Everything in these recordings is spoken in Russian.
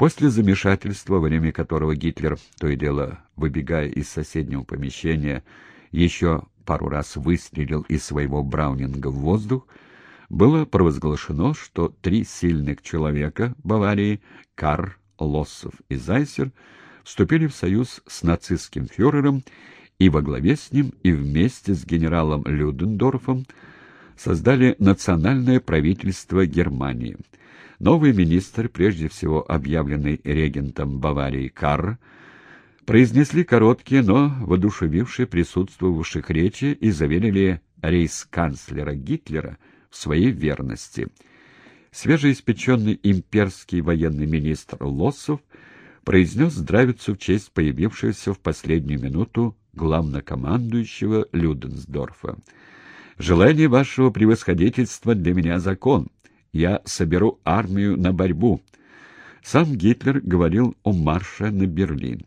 После замешательства, во время которого Гитлер, то и дело выбегая из соседнего помещения, еще пару раз выстрелил из своего браунинга в воздух, было провозглашено, что три сильных человека Баварии, Карр, Лоссов и Зайсер, вступили в союз с нацистским фюрером и во главе с ним и вместе с генералом Людендорфом создали национальное правительство Германии. Новый министр, прежде всего объявленный регентом Баварии Карр, произнесли короткие, но воодушевившие присутствовавших речи и заверили рейс-канцлера Гитлера в своей верности. Свежеиспеченный имперский военный министр Лоссов произнес здравицу в честь появившегося в последнюю минуту главнокомандующего Люденсдорфа. «Желание вашего превосходительства для меня закон. Я соберу армию на борьбу». Сам Гитлер говорил о марше на Берлин.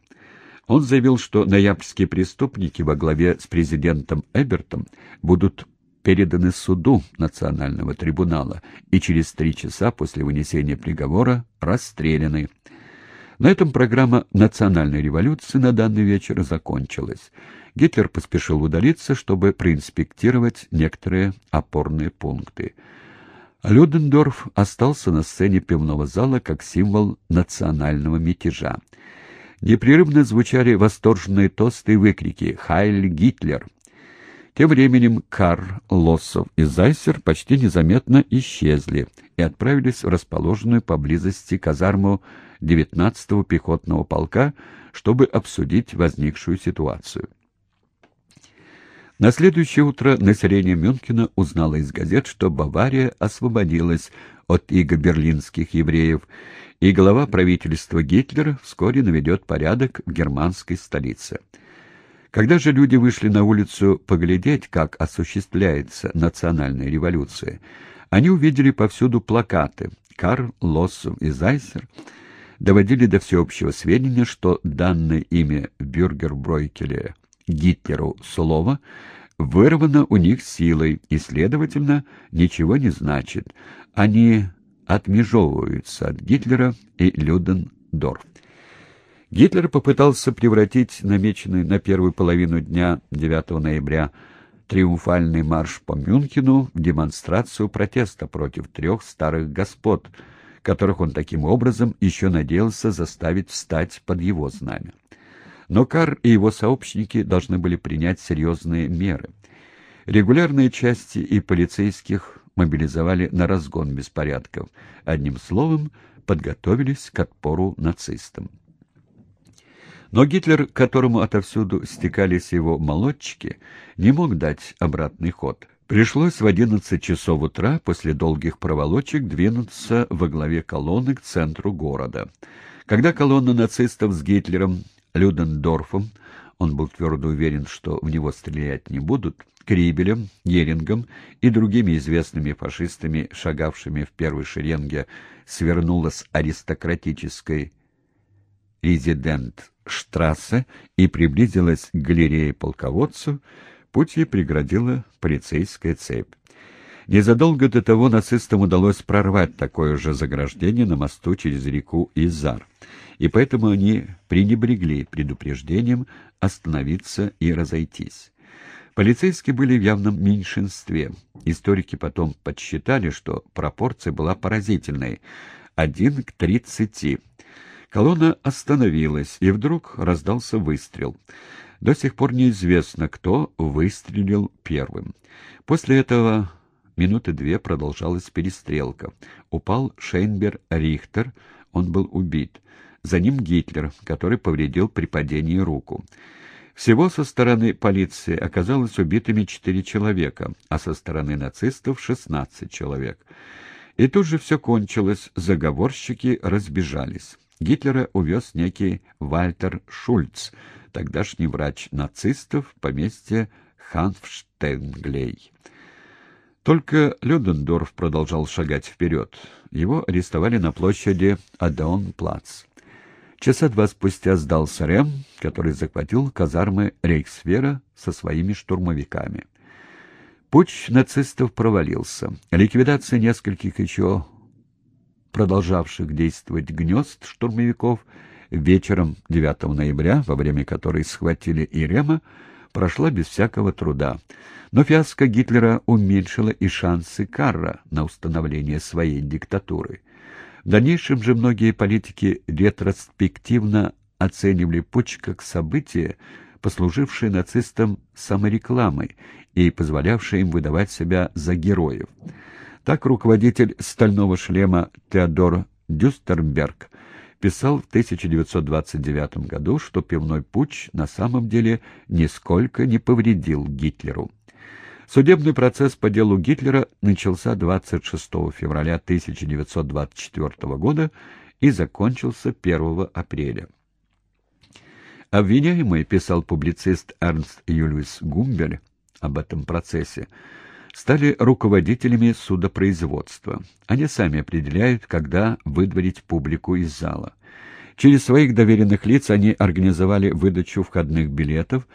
Он заявил, что ноябрьские преступники во главе с президентом Эбертом будут переданы суду национального трибунала и через три часа после вынесения приговора расстреляны. На этом программа национальной революции на данный вечер закончилась. Гитлер поспешил удалиться, чтобы проинспектировать некоторые опорные пункты. Людендорф остался на сцене пивного зала как символ национального мятежа. Непрерывно звучали восторженные тосты и выкрики «Хайль Гитлер!». Тем временем Карр, Лоссов и Зайсер почти незаметно исчезли и отправились в расположенную поблизости казарму 19-го пехотного полка, чтобы обсудить возникшую ситуацию. На следующее утро население Мюнхена узнало из газет, что Бавария освободилась от иго берлинских евреев, и глава правительства Гитлер вскоре наведет порядок в германской столице. Когда же люди вышли на улицу поглядеть, как осуществляется национальная революция, они увидели повсюду плакаты. Карл, Лоссов и Зайсер доводили до всеобщего сведения, что данное имя Бюргербройкеле Гитлеру слово вырвано у них силой и, следовательно, ничего не значит. Они отмежевываются от Гитлера и Людендорф. Гитлер попытался превратить намеченный на первую половину дня 9 ноября триумфальный марш по Мюнхену в демонстрацию протеста против трех старых господ, которых он таким образом еще надеялся заставить встать под его знамя. Но Кар и его сообщники должны были принять серьезные меры. Регулярные части и полицейских мобилизовали на разгон беспорядков. Одним словом, подготовились к отпору нацистам. Но Гитлер, которому отовсюду стекались его молодчики, не мог дать обратный ход. Пришлось в 11 часов утра после долгих проволочек двинуться во главе колонны к центру города. Когда колонна нацистов с Гитлером, Людендорфом, он был твердо уверен, что в него стрелять не будут, Крибелем, Ерингом и другими известными фашистами, шагавшими в первой шеренге, свернула с аристократической резидент Штрассе и приблизилась к галерее полководцу, путь ей преградила полицейская цепь. Незадолго до того нацистам удалось прорвать такое же заграждение на мосту через реку Изар, и поэтому они пренебрегли предупреждением остановиться и разойтись. Полицейские были в явном меньшинстве. Историки потом подсчитали, что пропорция была поразительной — один к тридцати. Колонна остановилась, и вдруг раздался выстрел. До сих пор неизвестно, кто выстрелил первым. После этого минуты две продолжалась перестрелка. Упал Шейнбер Рихтер, он был убит. За ним Гитлер, который повредил при падении руку. Всего со стороны полиции оказалось убитыми четыре человека, а со стороны нацистов — шестнадцать человек. И тут же все кончилось, заговорщики разбежались. Гитлера увез некий Вальтер Шульц, тогдашний врач нацистов в поместье Ханфштенглей. Только Людендорф продолжал шагать вперед. Его арестовали на площади Адеон-Плац. Часа два спустя сдался Рем, который захватил казармы Рейхсвера со своими штурмовиками. Путь нацистов провалился. Ликвидация нескольких еще продолжавших действовать гнезд штурмовиков, вечером 9 ноября, во время которой схватили Ирема, прошла без всякого труда. Но фиаско Гитлера уменьшило и шансы Карра на установление своей диктатуры. В дальнейшем же многие политики ретроспективно оценивали путч как событие, послужившее нацистам саморекламой и позволявшее им выдавать себя за героев. Так руководитель «Стального шлема» Теодор Дюстерберг писал в 1929 году, что пивной путч на самом деле нисколько не повредил Гитлеру. Судебный процесс по делу Гитлера начался 26 февраля 1924 года и закончился 1 апреля. Обвиняемый, писал публицист Эрнст Юлиус Гумбель об этом процессе, стали руководителями судопроизводства. Они сами определяют, когда выдворить публику из зала. Через своих доверенных лиц они организовали выдачу входных билетов,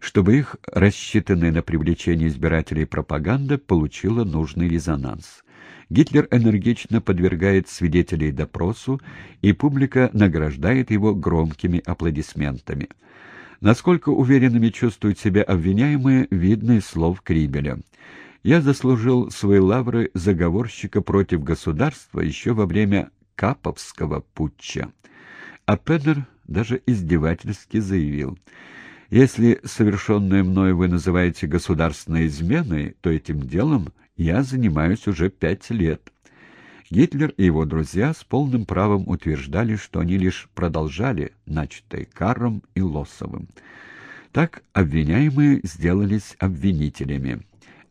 чтобы их рассчитанная на привлечение избирателей пропаганда получила нужный резонанс. Гитлер энергично подвергает свидетелей допросу, и публика награждает его громкими аплодисментами. Насколько уверенными чувствуют себя обвиняемые, видно из слов Крибеля. «Я заслужил свои лавры заговорщика против государства еще во время Каповского путча». А Педер даже издевательски заявил – если совершенное мною вы называете государственной изменой, то этим делом я занимаюсь уже пять лет. Гитлер и его друзья с полным правом утверждали, что они лишь продолжали начатое Карром и Лосовым. Так обвиняемые сделались обвинителями.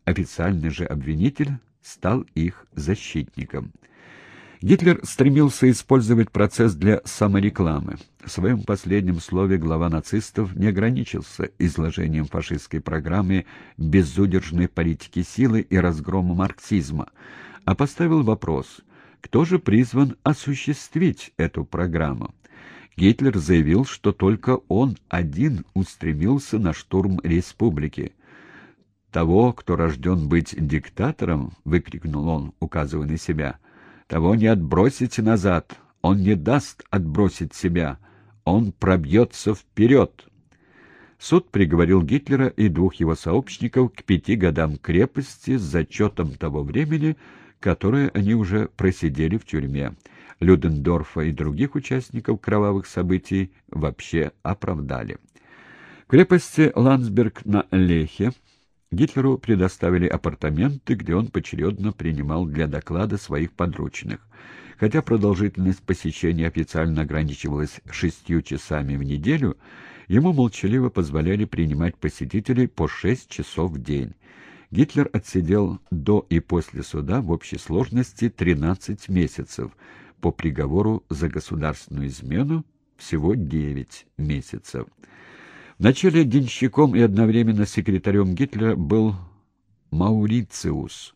Официальный же обвинитель стал их защитником. Гитлер стремился использовать процесс для саморекламы. В своем последнем слове глава нацистов не ограничился изложением фашистской программы безудержной политики силы и разгрома марксизма, а поставил вопрос, кто же призван осуществить эту программу. Гитлер заявил, что только он один устремился на штурм республики. «Того, кто рожден быть диктатором», — выкрикнул он, указывая на себя, — того не отбросите назад, он не даст отбросить себя, он пробьется вперед. Суд приговорил Гитлера и двух его сообщников к пяти годам крепости с зачетом того времени, которое они уже просидели в тюрьме. Людендорфа и других участников кровавых событий вообще оправдали. В крепости Ландсберг на Лехе Гитлеру предоставили апартаменты, где он поочередно принимал для доклада своих подручных. Хотя продолжительность посещения официально ограничивалась шестью часами в неделю, ему молчаливо позволяли принимать посетителей по шесть часов в день. Гитлер отсидел до и после суда в общей сложности 13 месяцев, по приговору за государственную измену всего 9 месяцев. Вначале денщиком и одновременно секретарем Гитлера был Маурициус,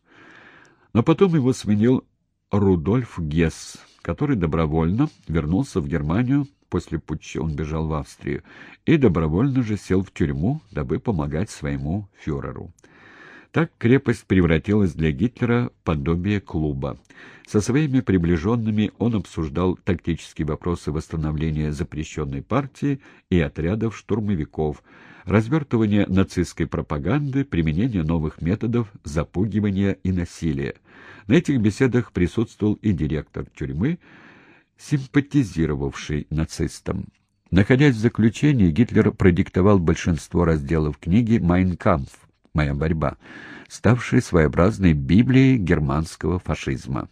но потом его сменил Рудольф Гесс, который добровольно вернулся в Германию, после путча он бежал в Австрию, и добровольно же сел в тюрьму, дабы помогать своему фюреру. Так крепость превратилась для Гитлера в подобие клуба. Со своими приближенными он обсуждал тактические вопросы восстановления запрещенной партии и отрядов штурмовиков, развертывания нацистской пропаганды, применения новых методов запугивания и насилия. На этих беседах присутствовал и директор тюрьмы, симпатизировавший нацистам. Находясь в заключении, Гитлер продиктовал большинство разделов книги «Майн кампф», моя борьба, ставшей своеобразной Библией германского фашизма.